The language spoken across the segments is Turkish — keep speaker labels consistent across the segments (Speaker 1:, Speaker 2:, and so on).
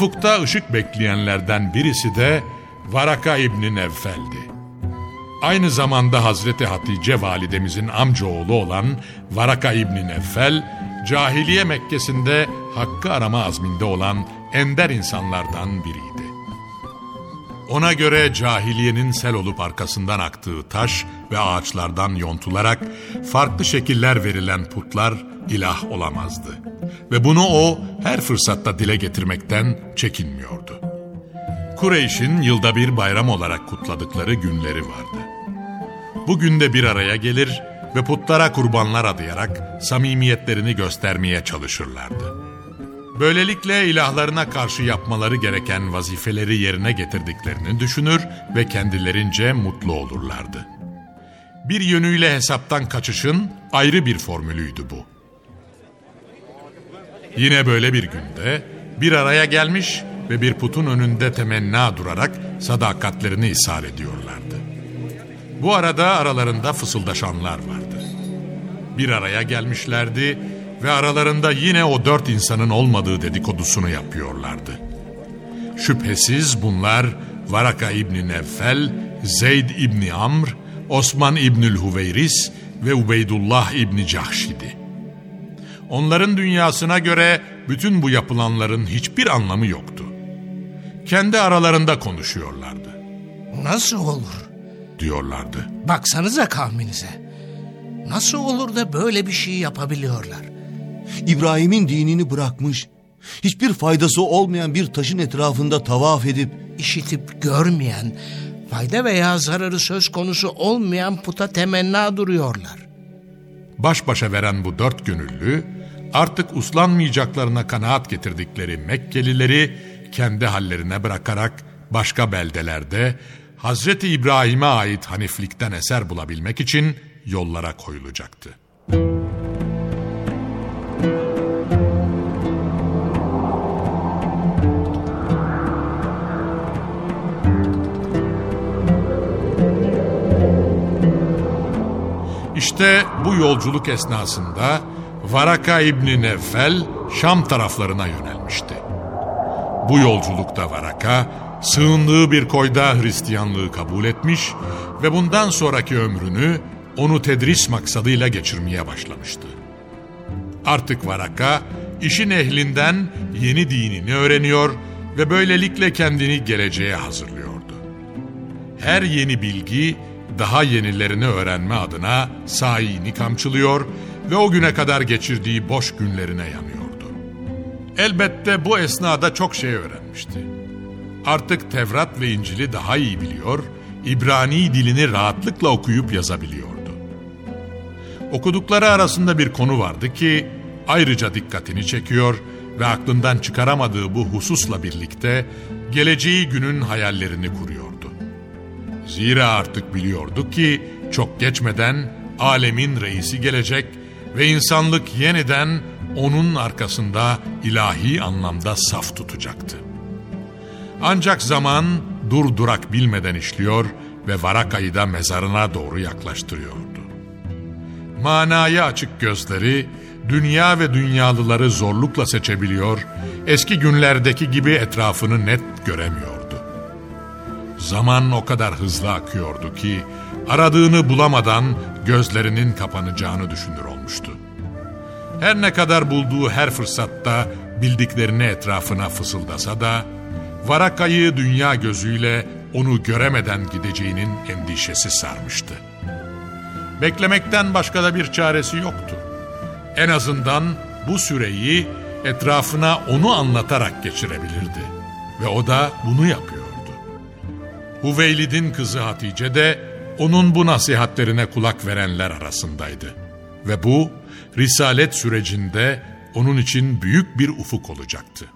Speaker 1: Ufukta ışık bekleyenlerden birisi de Varaka İbni Nevfel'di. Aynı zamanda Hazreti Hatice validemizin amcaoğlu olan Varaka İbni Nevfel, cahiliye Mekke'sinde hakkı arama azminde olan ender insanlardan biriydi. Ona göre cahiliyenin sel olup arkasından aktığı taş ve ağaçlardan yontularak farklı şekiller verilen putlar ilah olamazdı. Ve bunu o her fırsatta dile getirmekten çekinmiyordu. Kureyş'in yılda bir bayram olarak kutladıkları günleri vardı. Bu günde bir araya gelir ve putlara kurbanlar adayarak samimiyetlerini göstermeye çalışırlardı. Böylelikle ilahlarına karşı yapmaları gereken vazifeleri yerine getirdiklerini düşünür ve kendilerince mutlu olurlardı. Bir yönüyle hesaptan kaçışın ayrı bir formülüydü bu. Yine böyle bir günde bir araya gelmiş ve bir putun önünde temenna durarak sadakatlerini ishar ediyorlardı. Bu arada aralarında fısıldaşanlar vardı. Bir araya gelmişlerdi ve aralarında yine o dört insanın olmadığı dedikodusunu yapıyorlardı. Şüphesiz bunlar Varaka İbni Nevfel, Zeyd İbni Amr, Osman İbnül Huveyris ve Ubeydullah İbni Cahşidi. Onların dünyasına göre bütün bu yapılanların hiçbir anlamı yoktu. Kendi aralarında konuşuyorlardı.
Speaker 2: Nasıl olur?
Speaker 1: Diyorlardı.
Speaker 2: Baksanıza kavminize. Nasıl olur da böyle bir şey yapabiliyorlar?
Speaker 3: İbrahim'in dinini bırakmış, hiçbir faydası olmayan bir taşın etrafında tavaf edip
Speaker 2: İşitip görmeyen, fayda veya zararı söz konusu olmayan puta temenna duruyorlar.
Speaker 1: Baş başa veren bu dört gönüllü artık uslanmayacaklarına kanaat getirdikleri Mekkelileri kendi hallerine bırakarak başka beldelerde Hazreti İbrahim'e ait haniflikten eser bulabilmek için yollara koyulacaktı. İşte bu yolculuk esnasında Varaka İbni Nevfel Şam taraflarına yönelmişti. Bu yolculukta Varaka sığındığı bir koyda Hristiyanlığı kabul etmiş ve bundan sonraki ömrünü onu tedris maksadıyla geçirmeye başlamıştı. Artık Varaka işin ehlinden yeni dinini öğreniyor ve böylelikle kendini geleceğe hazırlıyordu. Her yeni bilgi daha yenilerini öğrenme adına sayini kamçılıyor ve o güne kadar geçirdiği boş günlerine yanıyordu. Elbette bu esnada çok şey öğrenmişti. Artık Tevrat ve İncil'i daha iyi biliyor, İbrani dilini rahatlıkla okuyup yazabiliyordu. Okudukları arasında bir konu vardı ki ayrıca dikkatini çekiyor ve aklından çıkaramadığı bu hususla birlikte geleceği günün hayallerini kuruyordu. Zira artık biliyordu ki çok geçmeden alemin reisi gelecek ve insanlık yeniden onun arkasında ilahi anlamda saf tutacaktı. Ancak zaman durdurak bilmeden işliyor ve Varaka'yı da mezarına doğru yaklaştırıyordu. Manaya açık gözleri, dünya ve dünyalıları zorlukla seçebiliyor, eski günlerdeki gibi etrafını net göremiyordu. Zaman o kadar hızlı akıyordu ki, aradığını bulamadan gözlerinin kapanacağını düşünür olmuştu. Her ne kadar bulduğu her fırsatta bildiklerini etrafına fısıldasa da, Varaka'yı dünya gözüyle onu göremeden gideceğinin endişesi sarmıştı. Beklemekten başka da bir çaresi yoktu. En azından bu süreyi etrafına onu anlatarak geçirebilirdi. Ve o da bunu yapıyordu. Huveylid'in kızı Hatice de onun bu nasihatlerine kulak verenler arasındaydı. Ve bu risalet sürecinde onun için büyük bir ufuk olacaktı.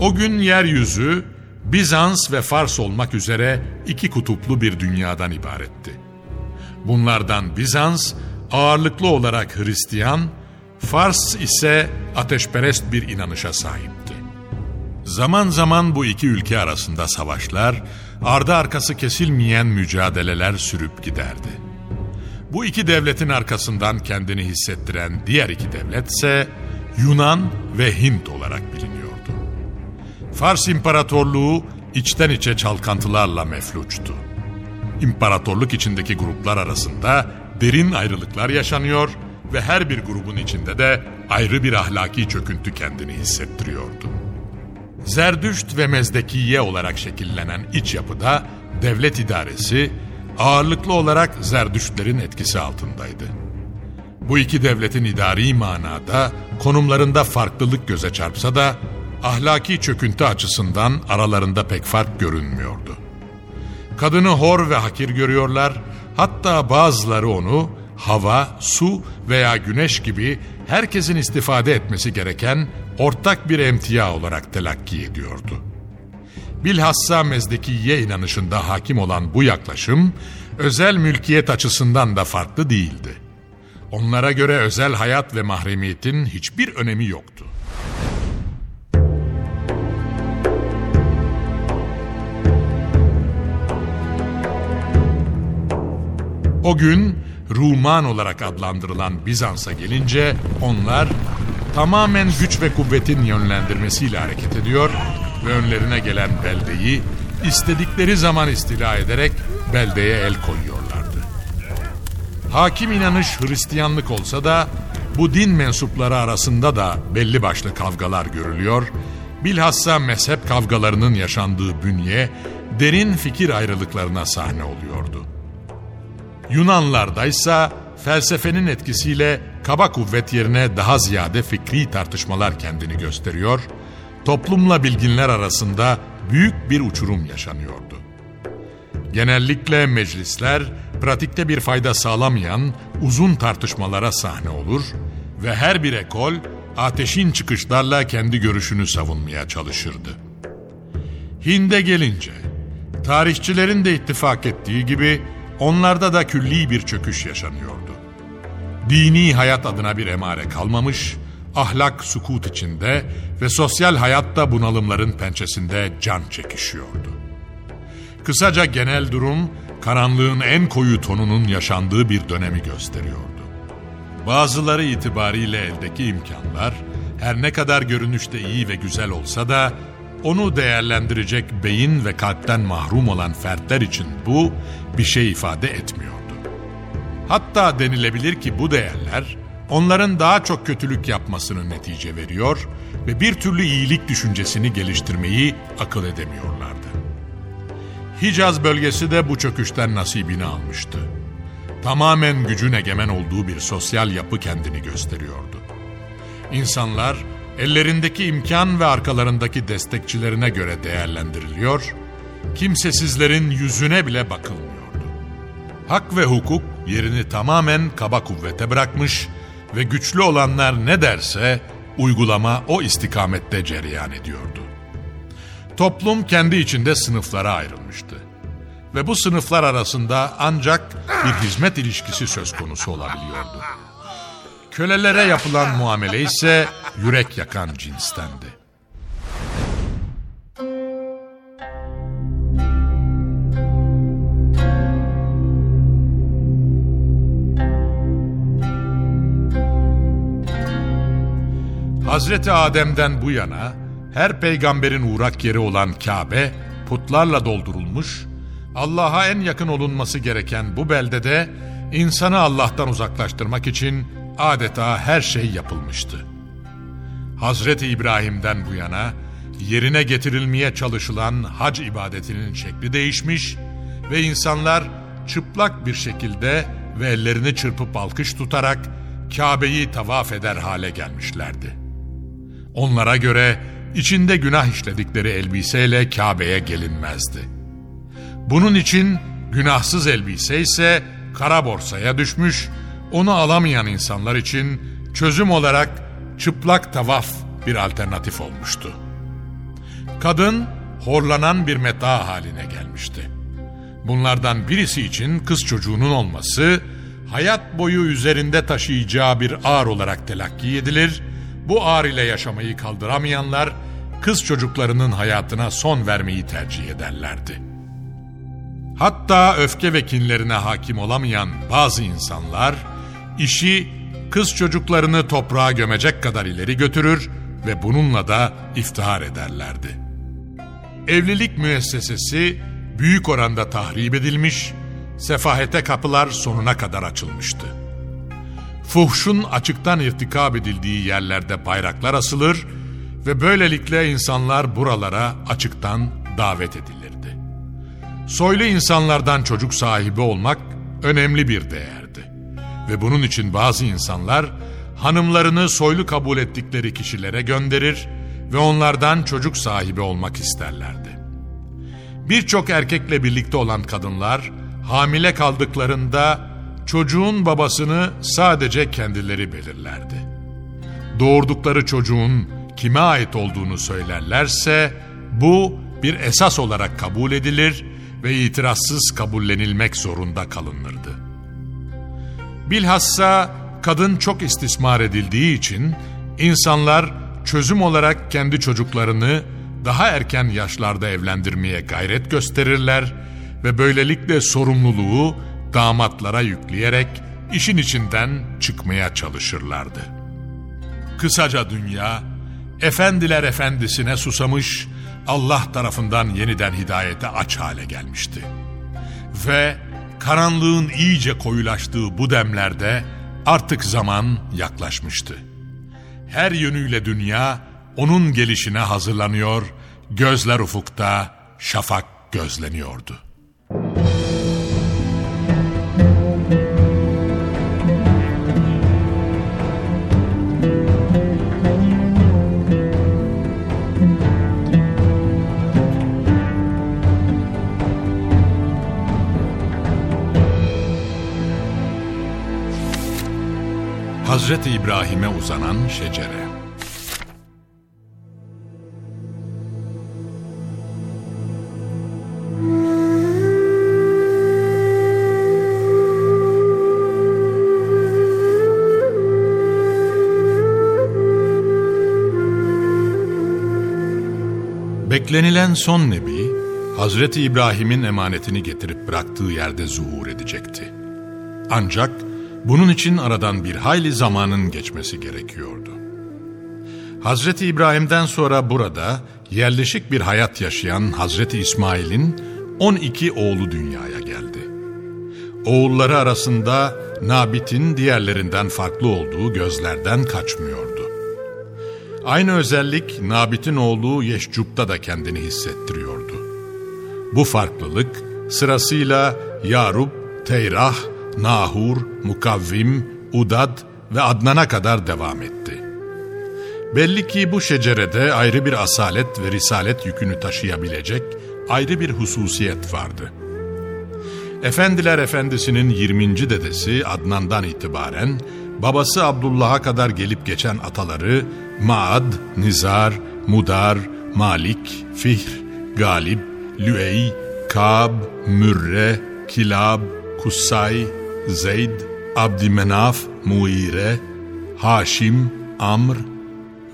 Speaker 1: O gün yeryüzü Bizans ve Fars olmak üzere iki kutuplu bir dünyadan ibaretti. Bunlardan Bizans ağırlıklı olarak Hristiyan, Fars ise ateşperest bir inanışa sahipti. Zaman zaman bu iki ülke arasında savaşlar, ardı arkası kesilmeyen mücadeleler sürüp giderdi. Bu iki devletin arkasından kendini hissettiren diğer iki devlet ise Yunan ve Hint olarak biliniyordu. Fars İmparatorluğu içten içe çalkantılarla mefluçtu. İmparatorluk içindeki gruplar arasında derin ayrılıklar yaşanıyor ve her bir grubun içinde de ayrı bir ahlaki çöküntü kendini hissettiriyordu. Zerdüşt ve Mezdekiye olarak şekillenen iç yapıda devlet idaresi ağırlıklı olarak Zerdüştlerin etkisi altındaydı. Bu iki devletin idari manada konumlarında farklılık göze çarpsa da ahlaki çöküntü açısından aralarında pek fark görünmüyordu. Kadını hor ve hakir görüyorlar, hatta bazıları onu hava, su veya güneş gibi herkesin istifade etmesi gereken ortak bir emtia olarak telakki ediyordu. Bilhassa Mezdekiye inanışında hakim olan bu yaklaşım, özel mülkiyet açısından da farklı değildi. Onlara göre özel hayat ve mahremiyetin hiçbir önemi yoktu. O gün Ruman olarak adlandırılan Bizans'a gelince onlar tamamen güç ve kuvvetin yönlendirmesiyle hareket ediyor ve önlerine gelen beldeyi istedikleri zaman istila ederek beldeye el koyuyorlardı. Hakim inanış Hristiyanlık olsa da bu din mensupları arasında da belli başlı kavgalar görülüyor, bilhassa mezhep kavgalarının yaşandığı bünye derin fikir ayrılıklarına sahne oluyordu. Yunanlardaysa felsefenin etkisiyle kaba kuvvet yerine daha ziyade fikri tartışmalar kendini gösteriyor, toplumla bilginler arasında büyük bir uçurum yaşanıyordu. Genellikle meclisler pratikte bir fayda sağlamayan uzun tartışmalara sahne olur ve her bir ekol ateşin çıkışlarla kendi görüşünü savunmaya çalışırdı. Hind'e gelince, tarihçilerin de ittifak ettiği gibi Onlarda da külli bir çöküş yaşanıyordu. Dini hayat adına bir emare kalmamış, ahlak sukut içinde ve sosyal hayatta bunalımların pençesinde can çekişiyordu. Kısaca genel durum karanlığın en koyu tonunun yaşandığı bir dönemi gösteriyordu. Bazıları itibariyle eldeki imkanlar her ne kadar görünüşte iyi ve güzel olsa da onu değerlendirecek beyin ve kalpten mahrum olan fertler için bu bir şey ifade etmiyordu. Hatta denilebilir ki bu değerler onların daha çok kötülük yapmasını netice veriyor ve bir türlü iyilik düşüncesini geliştirmeyi akıl edemiyorlardı. Hicaz bölgesi de bu çöküşten nasibini almıştı. Tamamen gücün egemen olduğu bir sosyal yapı kendini gösteriyordu. İnsanlar ellerindeki imkan ve arkalarındaki destekçilerine göre değerlendiriliyor, kimsesizlerin yüzüne bile bakılmıyordu. Hak ve hukuk yerini tamamen kaba kuvvete bırakmış ve güçlü olanlar ne derse uygulama o istikamette cereyan ediyordu. Toplum kendi içinde sınıflara ayrılmıştı. Ve bu sınıflar arasında ancak bir hizmet ilişkisi söz konusu olabiliyordu. Kölelere yapılan muamele ise yürek yakan cinstendi. Hazreti Adem'den bu yana her peygamberin uğrak yeri olan Kabe putlarla doldurulmuş, Allah'a en yakın olunması gereken bu beldede insanı Allah'tan uzaklaştırmak için adeta her şey yapılmıştı. Hazreti İbrahim'den bu yana yerine getirilmeye çalışılan hac ibadetinin şekli değişmiş ve insanlar çıplak bir şekilde ve ellerini çırpıp alkış tutarak Kabe'yi tavaf eder hale gelmişlerdi. Onlara göre içinde günah işledikleri elbiseyle Kabe'ye gelinmezdi. Bunun için günahsız elbise ise kara borsaya düşmüş, onu alamayan insanlar için çözüm olarak çıplak tavaf bir alternatif olmuştu. Kadın horlanan bir meta haline gelmişti. Bunlardan birisi için kız çocuğunun olması, hayat boyu üzerinde taşıyacağı bir ağır olarak telakki edilir bu ağır ile yaşamayı kaldıramayanlar kız çocuklarının hayatına son vermeyi tercih ederlerdi. Hatta öfke ve kinlerine hakim olamayan bazı insanlar işi kız çocuklarını toprağa gömecek kadar ileri götürür ve bununla da iftihar ederlerdi. Evlilik müessesesi büyük oranda tahrip edilmiş, sefahete kapılar sonuna kadar açılmıştı. Fuhşun açıktan irtikab edildiği yerlerde bayraklar asılır ve böylelikle insanlar buralara açıktan davet edilirdi. Soylu insanlardan çocuk sahibi olmak önemli bir değerdi. Ve bunun için bazı insanlar hanımlarını soylu kabul ettikleri kişilere gönderir ve onlardan çocuk sahibi olmak isterlerdi. Birçok erkekle birlikte olan kadınlar hamile kaldıklarında çocuğun babasını sadece kendileri belirlerdi. Doğurdukları çocuğun kime ait olduğunu söylerlerse bu bir esas olarak kabul edilir ve itirazsız kabullenilmek zorunda kalınırdı. Bilhassa kadın çok istismar edildiği için insanlar çözüm olarak kendi çocuklarını daha erken yaşlarda evlendirmeye gayret gösterirler ve böylelikle sorumluluğu damatlara yükleyerek işin içinden çıkmaya çalışırlardı. Kısaca dünya, efendiler efendisine susamış, Allah tarafından yeniden hidayete aç hale gelmişti. Ve karanlığın iyice koyulaştığı bu demlerde artık zaman yaklaşmıştı. Her yönüyle dünya onun gelişine hazırlanıyor, gözler ufukta, şafak gözleniyordu. Hazreti İbrahim'e uzanan şecere. Beklenilen son nebi, Hazreti İbrahim'in emanetini getirip bıraktığı yerde zuhur edecekti. Ancak bunun için aradan bir hayli zamanın geçmesi gerekiyordu. Hazreti İbrahim'den sonra burada yerleşik bir hayat yaşayan Hazreti İsmail'in 12 oğlu dünyaya geldi. Oğulları arasında Nabit'in diğerlerinden farklı olduğu gözlerden kaçmıyordu. Aynı özellik Nabit'in oğlu Yeşcup'ta da kendini hissettiriyordu. Bu farklılık sırasıyla Yarub, Teyrah, Nahur, Mukavvim, Udad ve Adnan'a kadar devam etti. Belli ki bu şecerede ayrı bir asalet ve risalet yükünü taşıyabilecek ayrı bir hususiyet vardı. Efendiler Efendisi'nin 20. dedesi Adnan'dan itibaren babası Abdullah'a kadar gelip geçen ataları Maad, Nizar, Mudar, Malik, Fihr, Galip, Lüey, Kab, Mürre, Kilab, Kussay, Zeyd, Abdümenaf, Muire, Haşim, Amr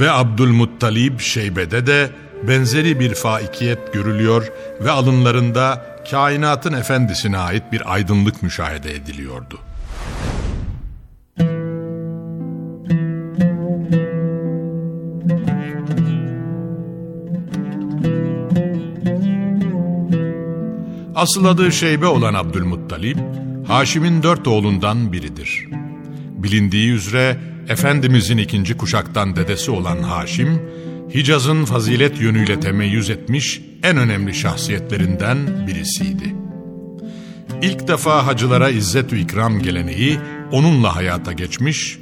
Speaker 1: ve Abdülmuttalib Şeybe'de de benzeri bir faikiyet görülüyor ve alınlarında kainatın efendisine ait bir aydınlık müşahede ediliyordu. Asıl adı Şeybe olan Abdülmuttalip, Haşim'in dört oğlundan biridir. Bilindiği üzere Efendimizin ikinci kuşaktan dedesi olan Haşim, Hicaz'ın fazilet yönüyle temeyyüz etmiş en önemli şahsiyetlerinden birisiydi. İlk defa hacılara izzet-ü ikram geleneği onunla hayata geçmiş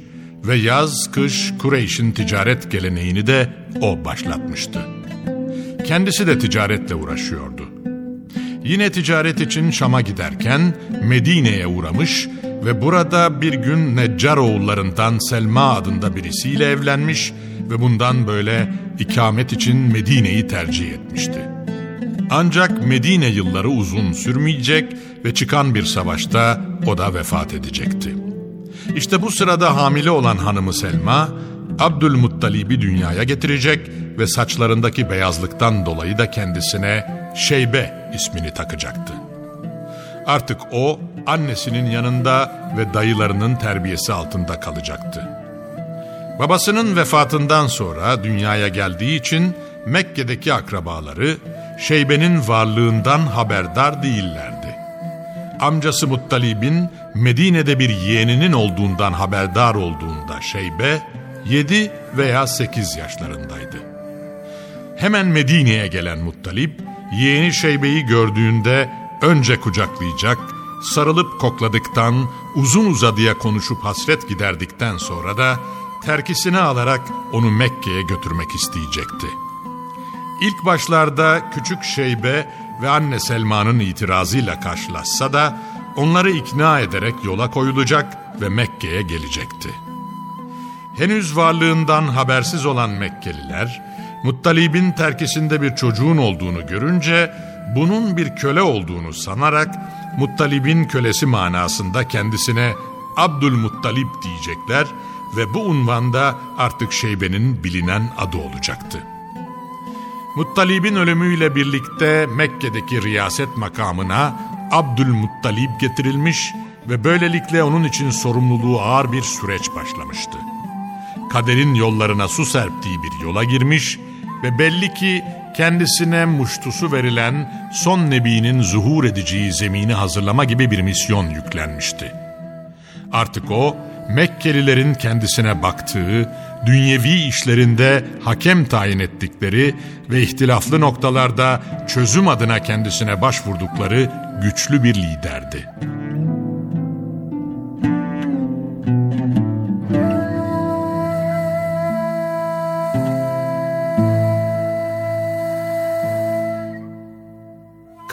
Speaker 1: ve yaz-kış Kureyş'in ticaret geleneğini de o başlatmıştı. Kendisi de ticaretle uğraşıyordu. Yine ticaret için Şam'a giderken Medine'ye uğramış ve burada bir gün Neccar oğullarından Selma adında birisiyle evlenmiş ve bundan böyle ikamet için Medine'yi tercih etmişti. Ancak Medine yılları uzun sürmeyecek ve çıkan bir savaşta o da vefat edecekti. İşte bu sırada hamile olan hanımı Selma, Abdülmuttalib'i dünyaya getirecek ve saçlarındaki beyazlıktan dolayı da kendisine Şeybe ismini takacaktı. Artık o annesinin yanında ve dayılarının terbiyesi altında kalacaktı. Babasının vefatından sonra dünyaya geldiği için Mekke'deki akrabaları Şeybe'nin varlığından haberdar değillerdi. Amcası Muttalib'in Medine'de bir yeğeninin olduğundan haberdar olduğunda Şeybe 7 veya 8 yaşlarındaydı. Hemen Medine'ye gelen Muttalib yeğeni Şeybe'yi gördüğünde önce kucaklayacak, sarılıp kokladıktan, uzun uzadıya konuşup hasret giderdikten sonra da terkisini alarak onu Mekke'ye götürmek isteyecekti. İlk başlarda küçük Şeybe ve anne Selma'nın itirazıyla karşılaşsa da onları ikna ederek yola koyulacak ve Mekke'ye gelecekti. Henüz varlığından habersiz olan Mekkeliler, Muttalib'in terkisinde bir çocuğun olduğunu görünce bunun bir köle olduğunu sanarak Muttalib'in kölesi manasında kendisine Abdülmuttalib diyecekler ve bu unvanda artık Şeybe'nin bilinen adı olacaktı. Muttalib'in ölümüyle birlikte Mekke'deki riyaset makamına Abdülmuttalib getirilmiş ve böylelikle onun için sorumluluğu ağır bir süreç başlamıştı. Kaderin yollarına su serptiği bir yola girmiş ve belli ki kendisine muştusu verilen son nebinin zuhur edeceği zemini hazırlama gibi bir misyon yüklenmişti. Artık o Mekkelilerin kendisine baktığı, dünyevi işlerinde hakem tayin ettikleri ve ihtilaflı noktalarda çözüm adına kendisine başvurdukları güçlü bir liderdi.